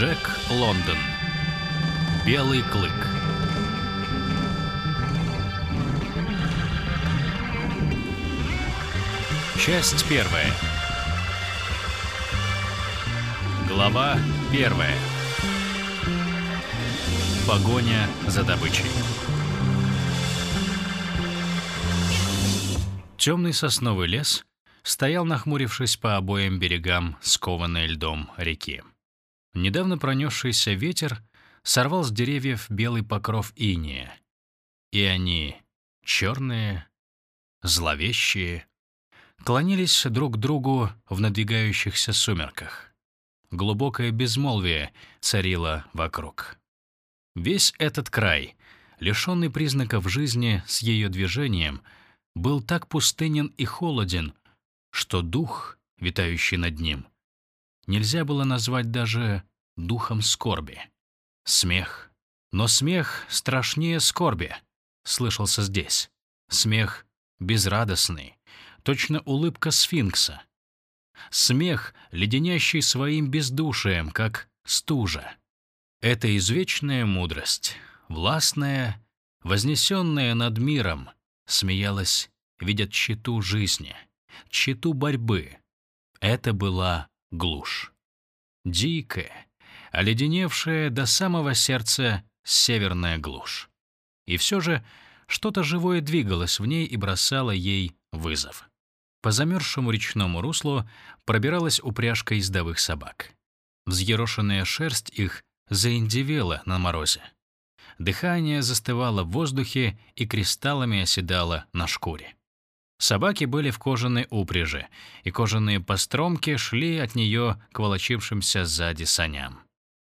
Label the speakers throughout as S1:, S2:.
S1: Джек Лондон. Белый клык. Часть первая. Глава первая. Погоня за добычей. Темный сосновый лес стоял, нахмурившись по обоим берегам скованной льдом реки. Недавно пронесшийся ветер сорвал с деревьев белый покров иния, и они, черные, зловещие, клонились друг к другу в надвигающихся сумерках. Глубокое безмолвие царило вокруг. Весь этот край, лишенный признаков жизни с ее движением, был так пустынен и холоден, что дух, витающий над ним, нельзя было назвать даже духом скорби. Смех. Но смех страшнее скорби, слышался здесь. Смех безрадостный, точно улыбка сфинкса. Смех, леденящий своим бездушием, как стужа. Это извечная мудрость, властная, вознесенная над миром, смеялась, видя тщету жизни, тщету борьбы. Это была глушь. Дикая, оледеневшая до самого сердца северная глушь. И все же что-то живое двигалось в ней и бросало ей вызов. По замерзшему речному руслу пробиралась упряжка ездовых собак. Взъерошенная шерсть их заиндевела на морозе. Дыхание застывало в воздухе и кристаллами оседало на шкуре. Собаки были в кожаной упряжи, и кожаные постромки шли от нее к волочившимся сзади саням.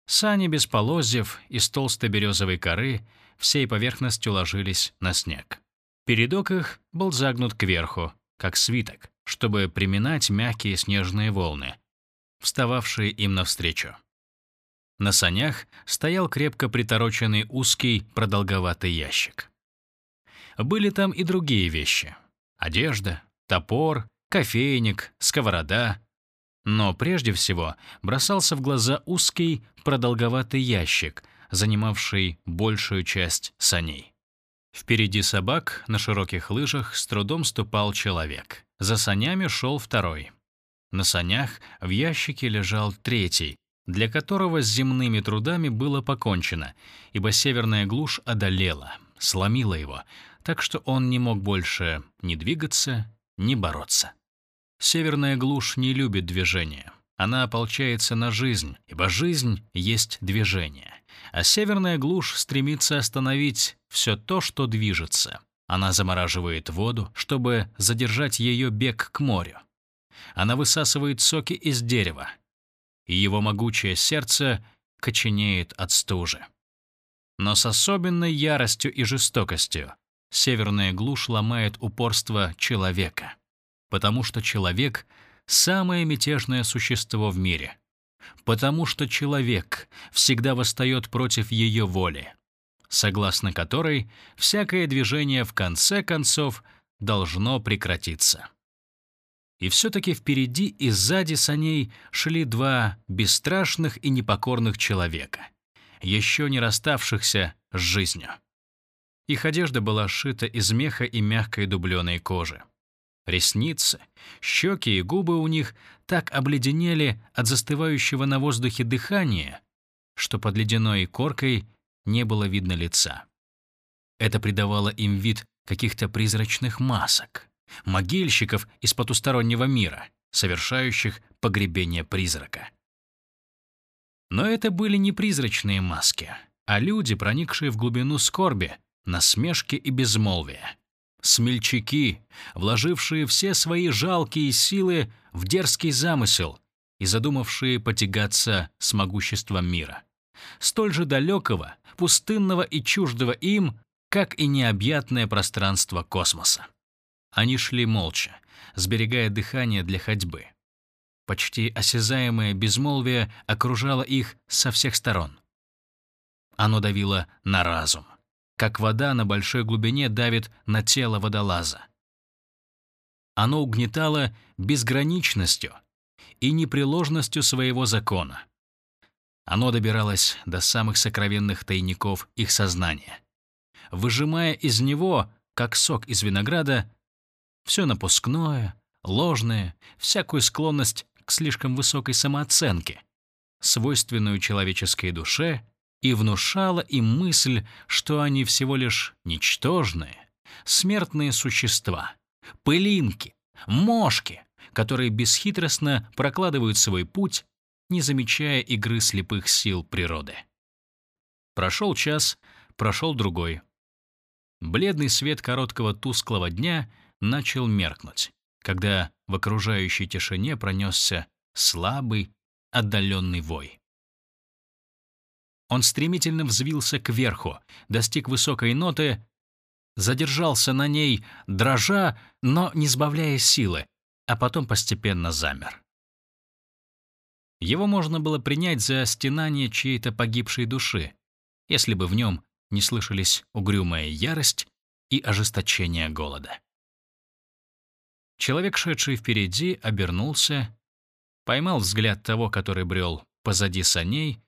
S1: Сани без полозьев из толстой березовой коры всей поверхностью ложились на снег. Передок их был загнут кверху, как свиток, чтобы приминать мягкие снежные волны, встававшие им навстречу. На санях стоял крепко притороченный узкий продолговатый ящик. Были там и другие вещи. Одежда, топор, кофейник, сковорода. Но прежде всего бросался в глаза узкий продолговатый ящик, занимавший большую часть саней. Впереди собак на широких лыжах с трудом ступал человек. За санями шел второй. На санях в ящике лежал третий, для которого с земными трудами было покончено, ибо северная глушь одолела, сломила его, так что он не мог больше ни двигаться, ни бороться. Северная глушь не любит движения. Она ополчается на жизнь, ибо жизнь есть движение. А северная глушь стремится остановить все то, что движется. Она замораживает воду, чтобы задержать ее бег к морю. Она высасывает соки из дерева, и его могучее сердце коченеет от стужи. Но с особенной яростью и жестокостью северная глушь ломает упорство человека, потому что человек — самое мятежное существо в мире. Потому что человек всегда восстает против ее воли, согласно которой всякое движение в конце концов должно прекратиться. И все-таки впереди и сзади саней шли два бесстрашных и непокорных человека, еще не расставшихся с жизнью. Их одежда была сшита из меха и мягкой дубленой кожи. Ресницы, щеки и губы у них так обледенели от застывающего на воздухе дыхания, что под ледяной коркой не было видно лица. Это придавало им вид каких-то призрачных масок, могильщиков из потустороннего мира, совершающих погребение призрака. Но это были не призрачные маски, а люди, проникшие в глубину скорби, насмешки и безмолвия смельчаки, вложившие все свои жалкие силы в дерзкий замысел и задумавшие потягаться с могуществом мира. Столь же далекого, пустынного и чуждого им, как и необъятное пространство космоса. Они шли молча, сберегая дыхание для ходьбы. Почти осязаемое безмолвие окружало их со всех сторон. Оно давило на разум как вода на большой глубине давит на тело водолаза. Оно угнетало безграничностью и непреложностью своего закона. Оно добиралось до самых сокровенных тайников их сознания, выжимая из него, как сок из винограда, все напускное, ложное, всякую склонность к слишком высокой самооценке, свойственную человеческой душе, и внушало им мысль, что они всего лишь ничтожные, смертные существа, пылинки, мошки, которые бесхитростно прокладывают свой путь, не замечая игры слепых сил природы. Прошел час, прошел другой. Бледный свет короткого тусклого дня начал меркнуть, когда в окружающей тишине пронесся слабый, отдаленный вой. Он стремительно взвился кверху, достиг высокой ноты, задержался на ней, дрожа, но не сбавляя силы, а потом постепенно замер. Его можно было принять за стенание чьей-то погибшей души, если бы в нем не слышались угрюмая ярость и ожесточение голода. Человек, шедший впереди, обернулся, поймал взгляд того, который брел позади саней,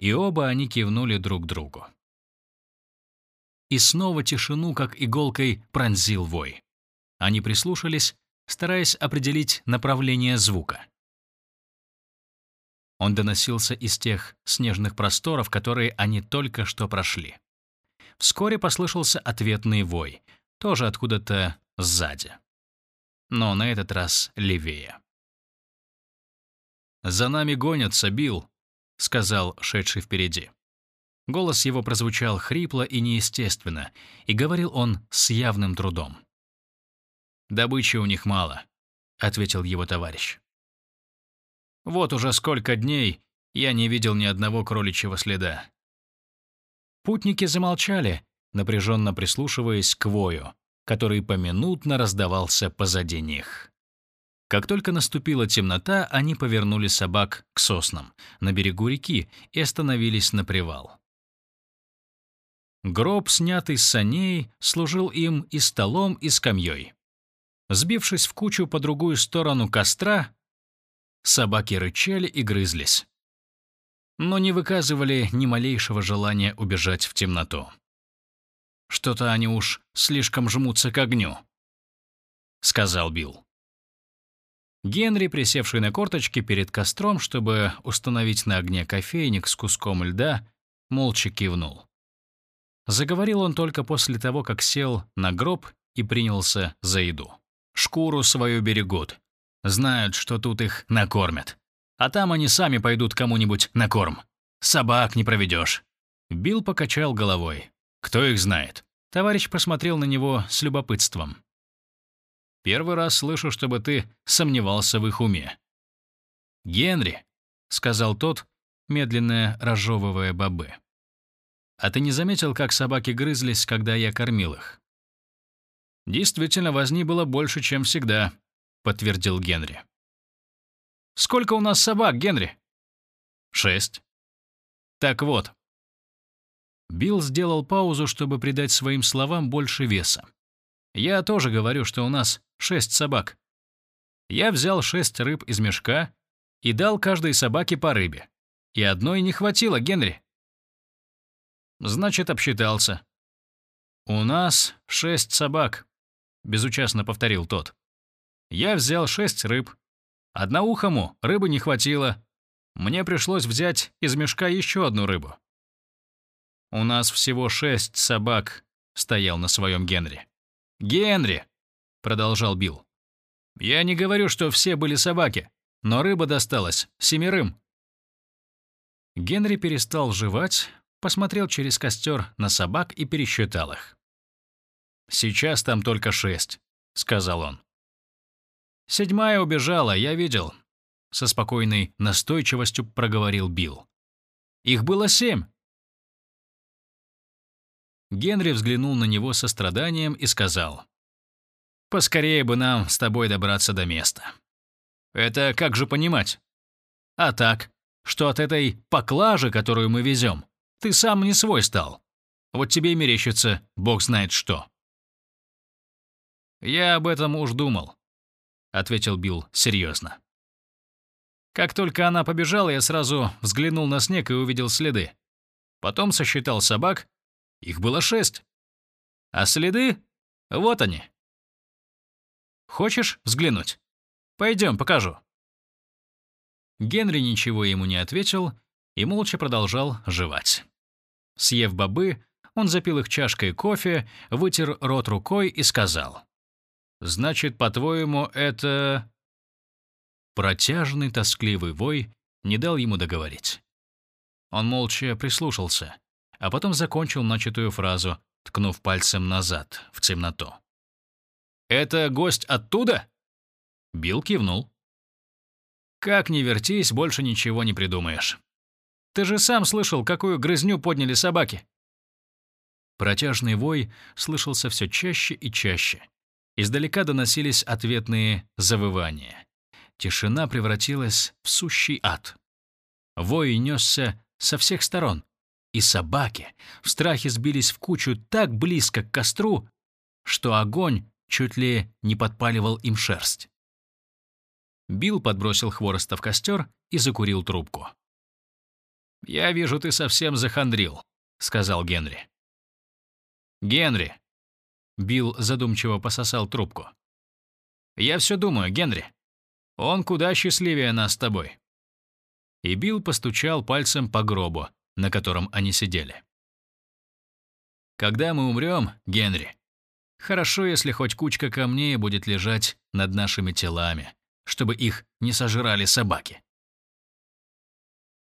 S1: и оба они кивнули друг другу. И снова тишину, как иголкой, пронзил вой. Они прислушались, стараясь определить направление звука. Он доносился из тех снежных просторов, которые они только что прошли. Вскоре послышался ответный вой, тоже откуда-то сзади. Но на этот раз левее. «За нами гонятся, Билл», — сказал шедший впереди. Голос его прозвучал хрипло и неестественно, и говорил он с явным трудом. «Добычи у них мало», — ответил его товарищ. «Вот уже сколько дней я не видел ни одного кроличьего следа». Путники замолчали, напряженно прислушиваясь к вою, который поминутно раздавался позади них. Как только наступила темнота, они повернули собак к соснам на берегу реки и остановились на привал. Гроб, снятый с саней, служил им и столом, и скамьей. Сбившись в кучу по другую сторону костра, собаки рычали и грызлись, но не выказывали ни малейшего желания убежать в темноту. «Что-то они уж слишком жмутся к огню», — сказал Билл. Генри, присевший на корточки перед костром, чтобы установить на огне кофейник с куском льда, молча кивнул. Заговорил он только после того, как сел на гроб и принялся за еду шкуру свою берегут. Знают, что тут их накормят. А там они сами пойдут кому-нибудь на корм. Собак не проведешь. Билл покачал головой. Кто их знает? Товарищ посмотрел на него с любопытством. Первый раз слышу, чтобы ты сомневался в их уме. «Генри», — сказал тот, медленно разжевывая бобы. «А ты не заметил, как собаки грызлись, когда я кормил их?» «Действительно, возни было больше, чем всегда», — подтвердил Генри. «Сколько у нас собак, Генри?» «Шесть». «Так вот». Билл сделал паузу, чтобы придать своим словам больше веса. «Я тоже говорю, что у нас шесть собак. Я взял шесть рыб из мешка и дал каждой собаке по рыбе. И одной не хватило, Генри». «Значит, обсчитался». «У нас шесть собак», — безучастно повторил тот. «Я взял шесть рыб. Одноухому рыбы не хватило. Мне пришлось взять из мешка еще одну рыбу. У нас всего шесть собак», — стоял на своем Генри. «Генри!» — продолжал Билл. «Я не говорю, что все были собаки, но рыба досталась семерым». Генри перестал жевать, посмотрел через костер на собак и пересчитал их. «Сейчас там только шесть», — сказал он. «Седьмая убежала, я видел», — со спокойной настойчивостью проговорил Билл. «Их было семь». Генри взглянул на него со страданием и сказал, «Поскорее бы нам с тобой добраться до места». «Это как же понимать?» «А так, что от этой поклажи, которую мы везем, ты сам не свой стал. Вот тебе и мерещится, бог знает что». «Я об этом уж думал», — ответил Билл серьезно. Как только она побежала, я сразу взглянул на снег и увидел следы. Потом сосчитал собак. Их было шесть. А следы? Вот они. Хочешь взглянуть? Пойдем, покажу. Генри ничего ему не ответил и молча продолжал жевать. Съев бобы, он запил их чашкой кофе, вытер рот рукой и сказал. «Значит, по-твоему, это...» Протяжный, тоскливый вой не дал ему договорить. Он молча прислушался, а потом закончил начатую фразу, ткнув пальцем назад, в темноту. «Это гость оттуда?» Билл кивнул. «Как ни вертись, больше ничего не придумаешь. Ты же сам слышал, какую грызню подняли собаки». Протяжный вой слышался все чаще и чаще. Издалека доносились ответные завывания. Тишина превратилась в сущий ад. Вой несся со всех сторон, и собаки в страхе сбились в кучу так близко к костру, что огонь чуть ли не подпаливал им шерсть. Билл подбросил хвороста в костер и закурил трубку. «Я вижу, ты совсем захандрил», — сказал Генри. «Генри!» Билл задумчиво пососал трубку. «Я все думаю, Генри. Он куда счастливее нас с тобой». И Билл постучал пальцем по гробу, на котором они сидели. «Когда мы умрем, Генри, хорошо, если хоть кучка камней будет лежать над нашими телами, чтобы их не сожрали собаки».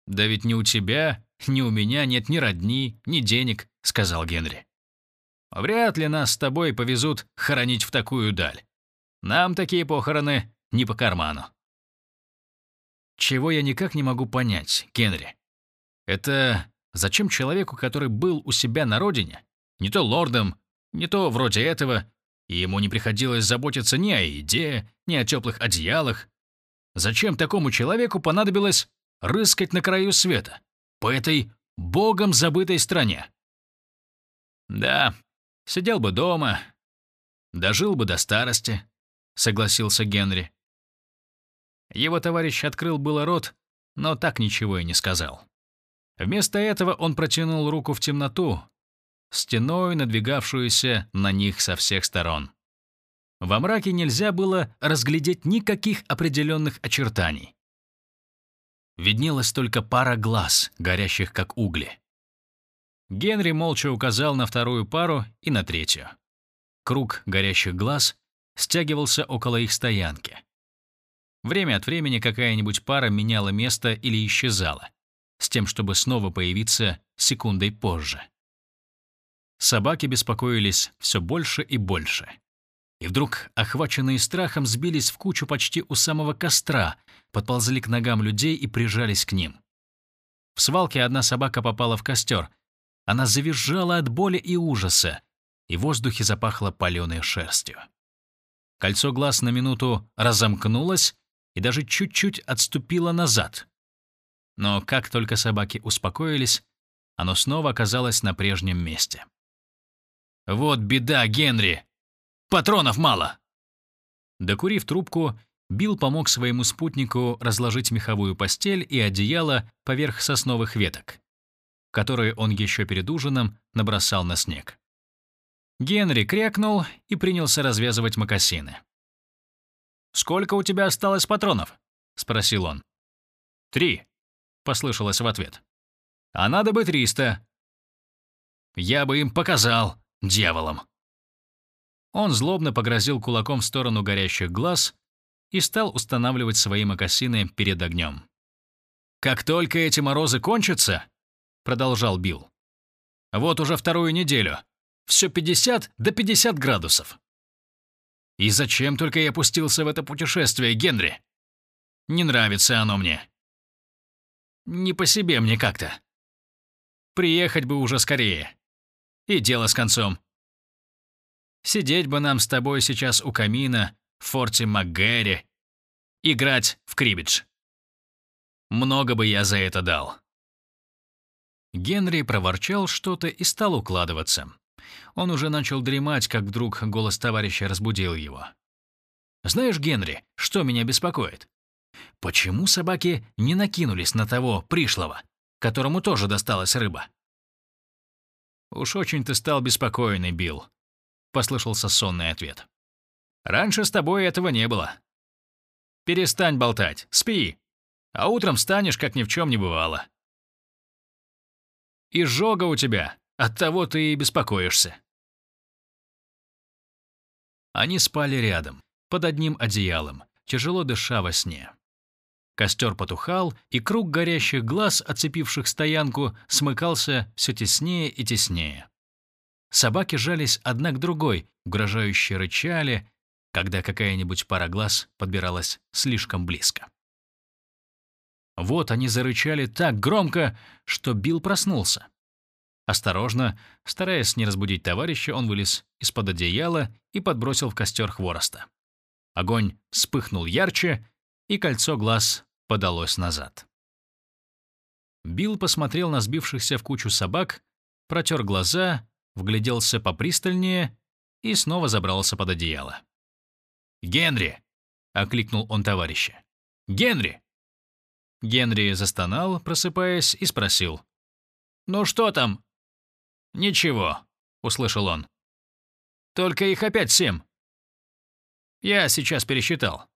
S1: «Да ведь ни у тебя, ни у меня нет ни родни, ни денег», — сказал Генри. «Вряд ли нас с тобой повезут хоронить в такую даль. Нам такие похороны не по карману. Чего я никак не могу понять, Генри? Это зачем человеку, который был у себя на родине, не то лордом, не то вроде этого, и ему не приходилось заботиться ни о еде, ни о теплых одеялах, зачем такому человеку понадобилось рыскать на краю света, по этой богом забытой стране? Да, сидел бы дома, дожил бы до старости, согласился Генри. Его товарищ открыл было рот, но так ничего и не сказал. Вместо этого он протянул руку в темноту, стеной надвигавшуюся на них со всех сторон. Во мраке нельзя было разглядеть никаких определенных очертаний. Виднелась только пара глаз, горящих как угли. Генри молча указал на вторую пару и на третью. Круг горящих глаз стягивался около их стоянки. Время от времени какая-нибудь пара меняла место или исчезала, с тем, чтобы снова появиться секундой позже. Собаки беспокоились все больше и больше. И вдруг, охваченные страхом, сбились в кучу почти у самого костра, подползли к ногам людей и прижались к ним. В свалке одна собака попала в костер. Она завизжала от боли и ужаса, и в воздухе запахло паленой шерстью. Кольцо глаз на минуту разомкнулось и даже чуть-чуть отступило назад. Но как только собаки успокоились, оно снова оказалось на прежнем месте. «Вот беда, Генри! Патронов мало!» Докурив трубку, Билл помог своему спутнику разложить меховую постель и одеяло поверх сосновых веток, которые он еще перед ужином набросал на снег. Генри крякнул и принялся развязывать мокасины. «Сколько у тебя осталось патронов?» — спросил он. «Три», — послышалось в ответ. «А надо бы триста». «Я бы им показал, дьяволам». Он злобно погрозил кулаком в сторону горящих глаз и стал устанавливать свои мокасины перед огнем. «Как только эти морозы кончатся», — продолжал Билл, — «вот уже вторую неделю, все 50 до 50 градусов. И зачем только я пустился в это путешествие, Генри? Не нравится оно мне. Не по себе мне как-то. Приехать бы уже скорее. И дело с концом. Сидеть бы нам с тобой сейчас у камина в форте МакГэри, играть в крибидж. Много бы я за это дал. Генри проворчал что-то и стал укладываться. Он уже начал дремать, как вдруг голос товарища разбудил его. «Знаешь, Генри, что меня беспокоит? Почему собаки не накинулись на того пришлого, которому тоже досталась рыба? «Уж очень ты стал беспокойный, Билл», — послышался сонный ответ. «Раньше с тобой этого не было. Перестань болтать, спи, а утром встанешь, как ни в чем не бывало. И жога у тебя, оттого ты и беспокоишься». Они спали рядом, под одним одеялом, тяжело дыша во сне. Костер потухал, и круг горящих глаз, оцепивших стоянку, смыкался все теснее и теснее. Собаки жались одна к другой, угрожающе рычали, когда какая-нибудь пара глаз подбиралась слишком близко. Вот они зарычали так громко, что Билл проснулся. Осторожно, стараясь не разбудить товарища, он вылез из-под одеяла и подбросил в костер хвороста. Огонь вспыхнул ярче, и кольцо глаз подалось назад. Билл посмотрел на сбившихся в кучу собак, протер глаза, вгляделся попристальнее и снова забрался под одеяло. «Генри!» — окликнул он товарища. «Генри!» Генри застонал, просыпаясь, и спросил. «Ну что там?» «Ничего», — услышал он. «Только их опять семь». «Я сейчас пересчитал».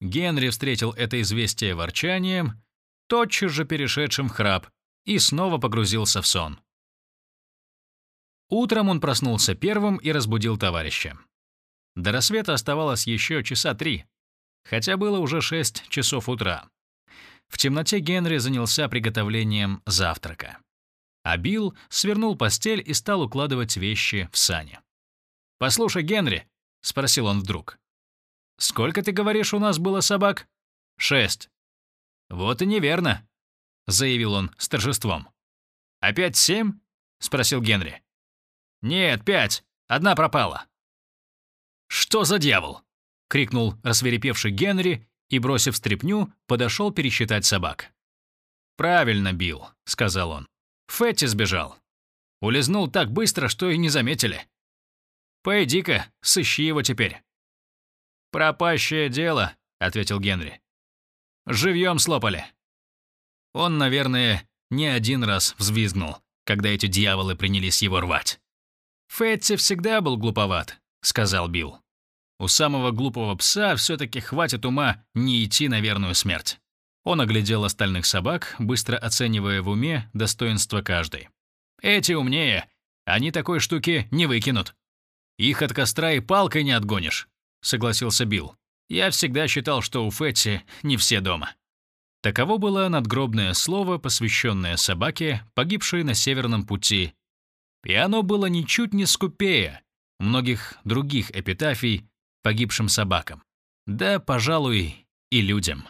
S1: Генри встретил это известие ворчанием, тотчас же перешедшим в храп, и снова погрузился в сон. Утром он проснулся первым и разбудил товарища. До рассвета оставалось еще часа три, хотя было уже шесть часов утра. В темноте Генри занялся приготовлением завтрака. А Билл свернул постель и стал укладывать вещи в сани. «Послушай, Генри», — спросил он вдруг, Сколько, ты говоришь, у нас было собак? Шесть. Вот и неверно, заявил он с торжеством. Опять семь? спросил Генри. Нет, пять. Одна пропала. Что за дьявол? крикнул рассверепевший Генри и, бросив стряпню, подошел пересчитать собак. «Правильно, Билл», — сказал он. «Фетти сбежал. Улизнул так быстро, что и не заметили. Пойди-ка, сыщи его теперь». «Пропащее дело», — ответил Генри. «Живьем слопали». Он, наверное, не один раз взвизгнул, когда эти дьяволы принялись его рвать. «Фетти всегда был глуповат», — сказал Билл. «У самого глупого пса все-таки хватит ума не идти на верную смерть». Он оглядел остальных собак, быстро оценивая в уме достоинство каждой. «Эти умнее. Они такой штуки не выкинут. Их от костра и палкой не отгонишь согласился Билл. «Я всегда считал, что у Фетти не все дома». Таково было надгробное слово, посвященное собаке, погибшей на Северном пути. И оно было ничуть не скупее многих других эпитафий погибшим собакам. Да, пожалуй, и людям.